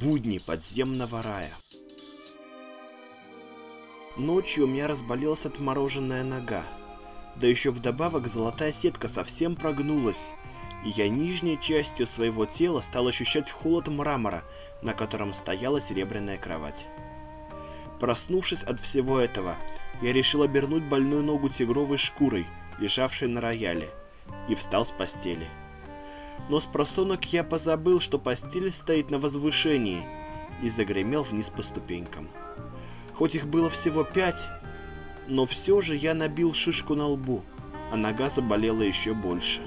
Будни подземного рая. Ночью у меня разболелась отмороженная нога. Да еще вдобавок золотая сетка совсем прогнулась, и я нижней частью своего тела стал ощущать холод мрамора, на котором стояла серебряная кровать. Проснувшись от всего этого, я решил обернуть больную ногу тигровой шкурой, лежавшей на рояле, и встал с постели. Но с просонок я позабыл, что постель стоит на возвышении, и загремел вниз по ступенькам. Хоть их было всего пять, но все же я набил шишку на лбу, а нога заболела еще больше.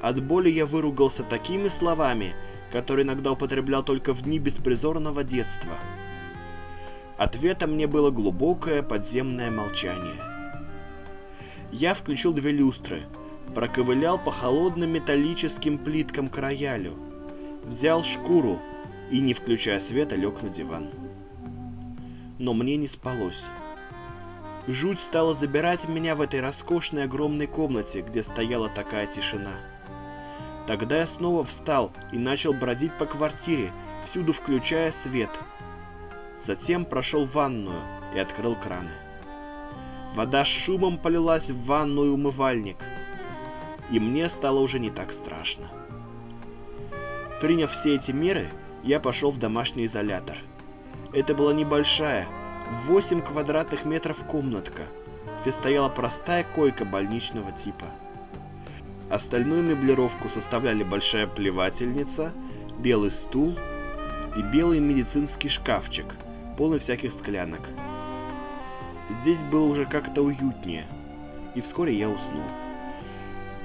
От боли я выругался такими словами, которые иногда употреблял только в дни беспризорного детства. Ответом мне было глубокое подземное молчание. Я включил две люстры, проковылял по холодным металлическим плиткам к роялю, взял шкуру и, не включая света, лег на диван. Но мне не спалось. Жуть стала забирать меня в этой роскошной огромной комнате, где стояла такая тишина. Тогда я снова встал и начал бродить по квартире, всюду включая свет. Затем прошел в ванную и открыл краны. Вода с шумом полилась в ванную умывальник – и мне стало уже не так страшно. Приняв все эти меры, я пошел в домашний изолятор. Это была небольшая, 8 квадратных метров комнатка, где стояла простая койка больничного типа. Остальную меблировку составляли большая плевательница, белый стул и белый медицинский шкафчик, полный всяких склянок. Здесь было уже как-то уютнее, и вскоре я уснул.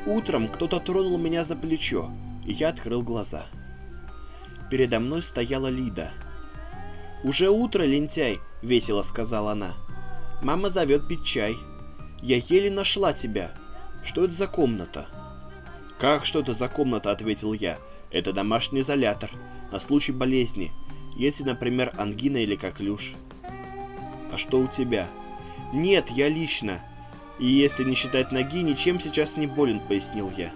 Утром кто-то тронул меня за плечо, и я открыл глаза. Передо мной стояла Лида. «Уже утро, лентяй!» — весело сказала она. «Мама зовет пить чай. Я еле нашла тебя. Что это за комната?» «Как что это за комната?» — ответил я. «Это домашний изолятор, на случай болезни, если, например, ангина или коклюш». «А что у тебя?» «Нет, я лично. И если не считать ноги, ничем сейчас не болен, пояснил я.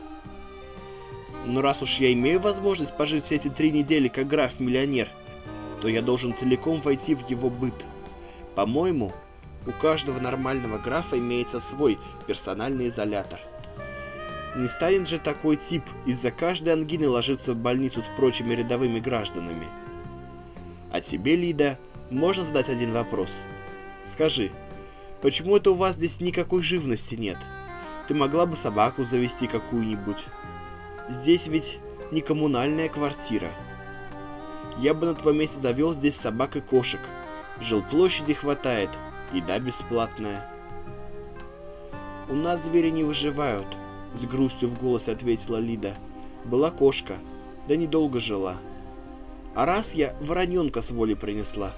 Но раз уж я имею возможность пожить все эти три недели как граф-миллионер, то я должен целиком войти в его быт. По-моему, у каждого нормального графа имеется свой персональный изолятор. Не станет же такой тип из-за каждой ангины ложиться в больницу с прочими рядовыми гражданами. А тебе, Лида, можно задать один вопрос? Скажи, Почему это у вас здесь никакой живности нет? Ты могла бы собаку завести какую-нибудь. Здесь ведь не коммунальная квартира. Я бы на твоем месте завел здесь собак и кошек. Жилплощади хватает, еда бесплатная. У нас звери не выживают, с грустью в голосе ответила Лида. Была кошка, да недолго жила. А раз я вороненка с воли принесла,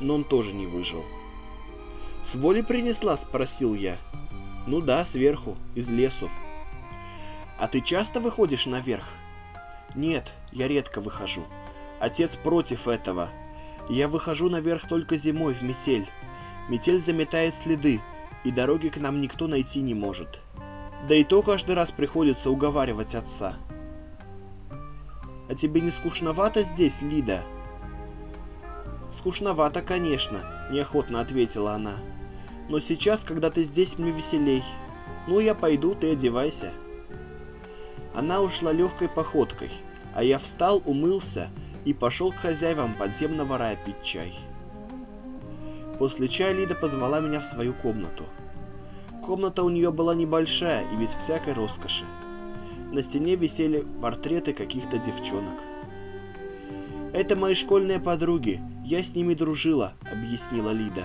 но он тоже не выжил. «С воли принесла?» – спросил я. «Ну да, сверху, из лесу». «А ты часто выходишь наверх?» «Нет, я редко выхожу. Отец против этого. Я выхожу наверх только зимой в метель. Метель заметает следы, и дороги к нам никто найти не может. Да и то каждый раз приходится уговаривать отца». «А тебе не скучновато здесь, Лида?» «Скучновато, конечно», – неохотно ответила она. Но сейчас, когда ты здесь, мне веселей. Ну, я пойду, ты одевайся. Она ушла легкой походкой, а я встал, умылся и пошел к хозяевам подземного рая пить чай. После чая Лида позвала меня в свою комнату. Комната у нее была небольшая и без всякой роскоши. На стене висели портреты каких-то девчонок. «Это мои школьные подруги, я с ними дружила», — объяснила Лида.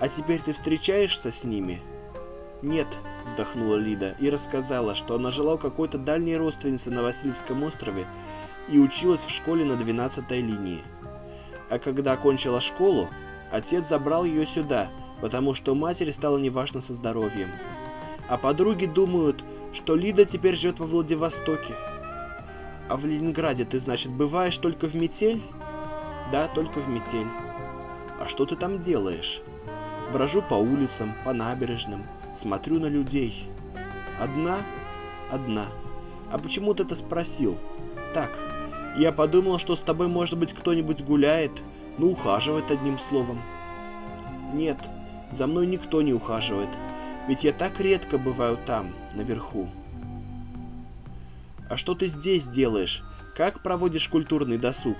А теперь ты встречаешься с ними?» «Нет», — вздохнула Лида и рассказала, что она жила у какой-то дальней родственницы на Васильевском острове и училась в школе на 12 линии. А когда окончила школу, отец забрал ее сюда, потому что матери стало неважно со здоровьем. А подруги думают, что Лида теперь живет во Владивостоке. А в Ленинграде ты, значит, бываешь только в метель? Да, только в метель. А что ты там делаешь? Брожу по улицам, по набережным, смотрю на людей. Одна? Одна. А почему ты это спросил? Так, Я подумал, что с тобой, может быть, кто-нибудь гуляет, ну, ухаживает одним словом. Нет, за мной никто не ухаживает, ведь я так редко бываю там, наверху. А что ты здесь делаешь? Как проводишь культурный досуг?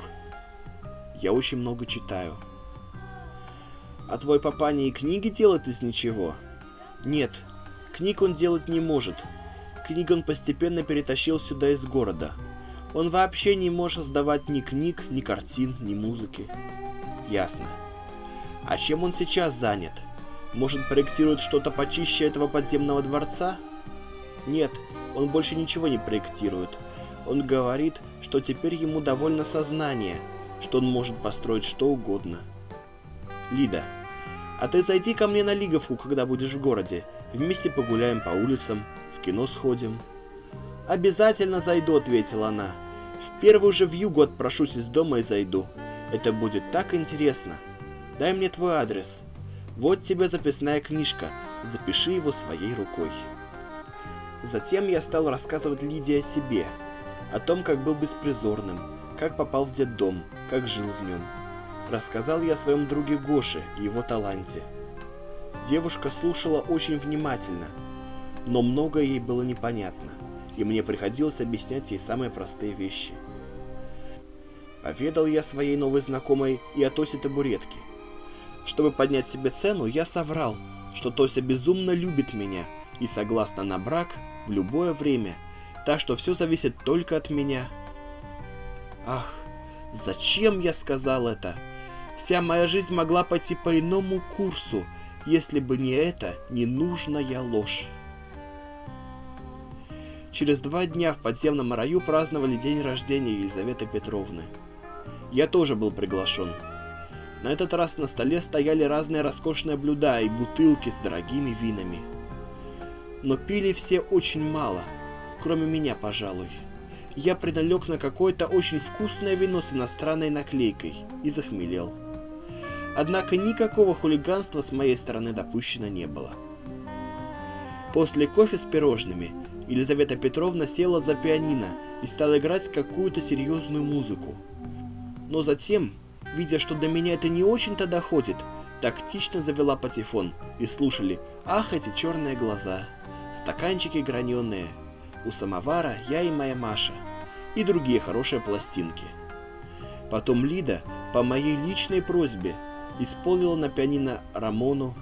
Я очень много читаю. А твой папа не и книги делает из ничего? Нет, книг он делать не может. Книг он постепенно перетащил сюда из города. Он вообще не может создавать ни книг, ни картин, ни музыки. Ясно. А чем он сейчас занят? Может, проектирует что-то почище этого подземного дворца? Нет, он больше ничего не проектирует. Он говорит, что теперь ему довольно сознание, что он может построить что угодно. Лида, а ты зайди ко мне на Лиговку, когда будешь в городе. Вместе погуляем по улицам, в кино сходим. Обязательно зайду, ответила она. В первую же вьюгу отпрошусь из дома и зайду. Это будет так интересно. Дай мне твой адрес. Вот тебе записная книжка. Запиши его своей рукой. Затем я стал рассказывать Лидии о себе, о том, как был беспризорным, как попал в детдом, как жил в нем. Рассказал я о своем друге Гоше и его таланте. Девушка слушала очень внимательно, но многое ей было непонятно, и мне приходилось объяснять ей самые простые вещи. Поведал я своей новой знакомой и о Тосе табуретке. Чтобы поднять себе цену, я соврал, что Тося безумно любит меня и согласна на брак в любое время, так что все зависит только от меня. Ах, зачем я сказал это? Вся моя жизнь могла пойти по иному курсу, если бы не эта ненужная ложь. Через два дня в подземном раю праздновали день рождения Елизаветы Петровны. Я тоже был приглашен. На этот раз на столе стояли разные роскошные блюда и бутылки с дорогими винами но пили все очень мало, кроме меня, пожалуй. Я приналег на какое-то очень вкусное вино с иностранной наклейкой и захмелел. Однако никакого хулиганства с моей стороны допущено не было. После кофе с пирожными Елизавета Петровна села за пианино и стала играть какую-то серьезную музыку. Но затем, видя, что до меня это не очень-то доходит, тактично завела патефон и слушали «Ах, эти черные глаза!» стаканчики граненые, у самовара я и моя Маша, и другие хорошие пластинки. Потом Лида, по моей личной просьбе, исполнила на пианино Рамону,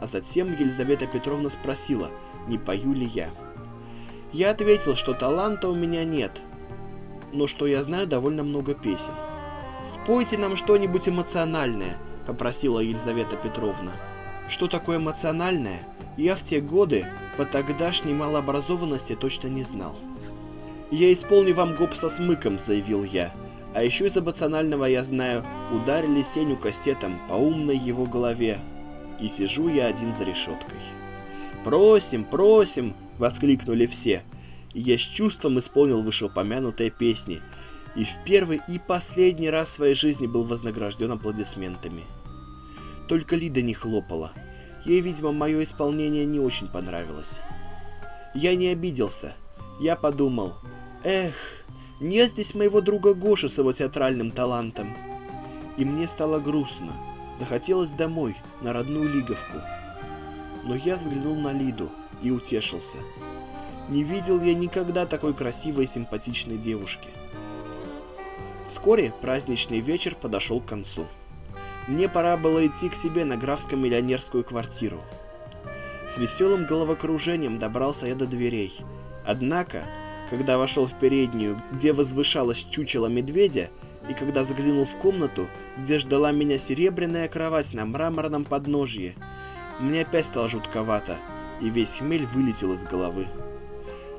а затем Елизавета Петровна спросила, не пою ли я. Я ответил, что таланта у меня нет, но что я знаю довольно много песен. «Спойте нам что-нибудь эмоциональное», — попросила Елизавета Петровна. Что такое эмоциональное, я в те годы по тогдашней малообразованности точно не знал. «Я исполню вам гоп со смыком», — заявил я. А еще из эмоционального я знаю, ударили Сеню кастетом по умной его голове. И сижу я один за решеткой. «Просим, просим!» — воскликнули все. И я с чувством исполнил вышеупомянутые песни. И в первый и последний раз в своей жизни был вознагражден аплодисментами. Только Лида не хлопала. Ей, видимо, мое исполнение не очень понравилось. Я не обиделся. Я подумал, эх, нет здесь моего друга Гоши с его театральным талантом. И мне стало грустно. Захотелось домой, на родную Лиговку. Но я взглянул на Лиду и утешился. Не видел я никогда такой красивой и симпатичной девушки. Вскоре праздничный вечер подошел к концу. Мне пора было идти к себе на графско-миллионерскую квартиру. С веселым головокружением добрался я до дверей. Однако, когда вошел в переднюю, где возвышалась чучело медведя, и когда заглянул в комнату, где ждала меня серебряная кровать на мраморном подножье, мне опять стало жутковато, и весь хмель вылетел из головы.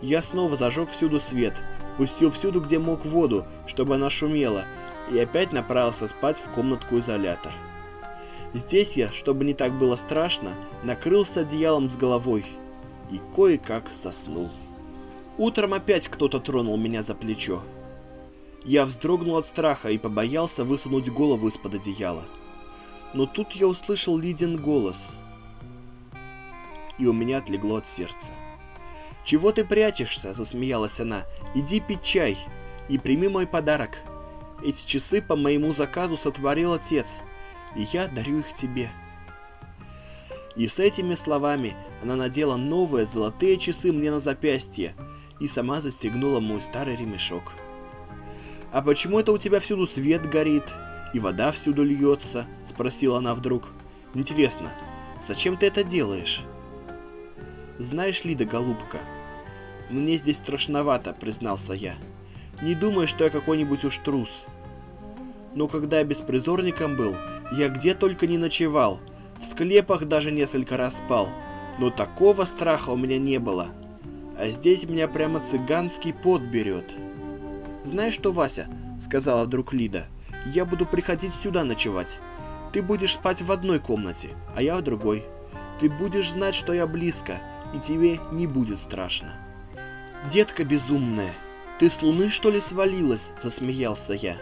Я снова зажег всюду свет, пустил всюду, где мог воду, чтобы она шумела, и опять направился спать в комнатку-изолятор. Здесь я, чтобы не так было страшно, накрылся одеялом с головой и кое-как заснул. Утром опять кто-то тронул меня за плечо. Я вздрогнул от страха и побоялся высунуть голову из-под одеяла. Но тут я услышал Лидин голос, и у меня отлегло от сердца. «Чего ты прячешься?» – засмеялась она. «Иди пить чай и прими мой подарок». Эти часы по моему заказу сотворил отец, и я дарю их тебе. И с этими словами она надела новые золотые часы мне на запястье и сама застегнула мой старый ремешок. «А почему это у тебя всюду свет горит и вода всюду льется?» – спросила она вдруг. «Интересно, зачем ты это делаешь?» «Знаешь, Лида, голубка, мне здесь страшновато», – признался я. «Не думай, что я какой-нибудь уж трус. Но когда я беспризорником был, я где только не ночевал, в склепах даже несколько раз спал, но такого страха у меня не было. А здесь меня прямо цыганский пот берет». «Знаешь что, Вася?» — сказала вдруг Лида. «Я буду приходить сюда ночевать. Ты будешь спать в одной комнате, а я в другой. Ты будешь знать, что я близко, и тебе не будет страшно». «Детка безумная, ты с луны что ли свалилась?» — засмеялся я.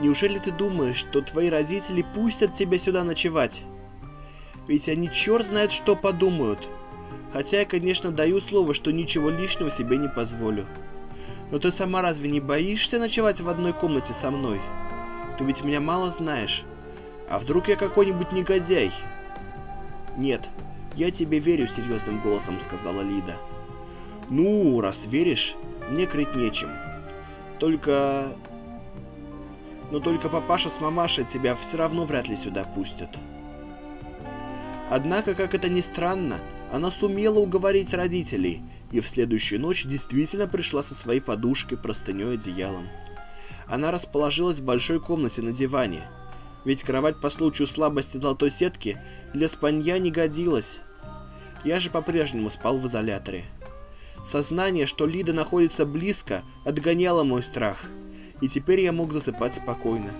«Неужели ты думаешь, что твои родители пустят тебя сюда ночевать? Ведь они черт знает что подумают. Хотя я, конечно, даю слово, что ничего лишнего себе не позволю. Но ты сама разве не боишься ночевать в одной комнате со мной? Ты ведь меня мало знаешь. А вдруг я какой-нибудь негодяй? Нет, я тебе верю, серьезным голосом сказала Лида. Ну, раз веришь, мне крыть нечем. Только... Но только папаша с мамашей тебя все равно вряд ли сюда пустят. Однако, как это ни странно, она сумела уговорить родителей – и в следующую ночь действительно пришла со своей подушкой, простыней, одеялом. Она расположилась в большой комнате на диване, ведь кровать по случаю слабости золотой сетки для спанья не годилась. Я же по-прежнему спал в изоляторе. Сознание, что Лида находится близко, отгоняло мой страх, и теперь я мог засыпать спокойно.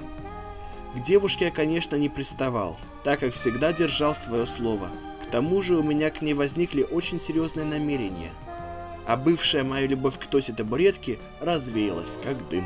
К девушке я, конечно, не приставал, так как всегда держал свое слово. Тому же у меня к ней возникли очень серьезные намерения – а бывшая моя любовь к Тосе табуретке развеялась, как дым.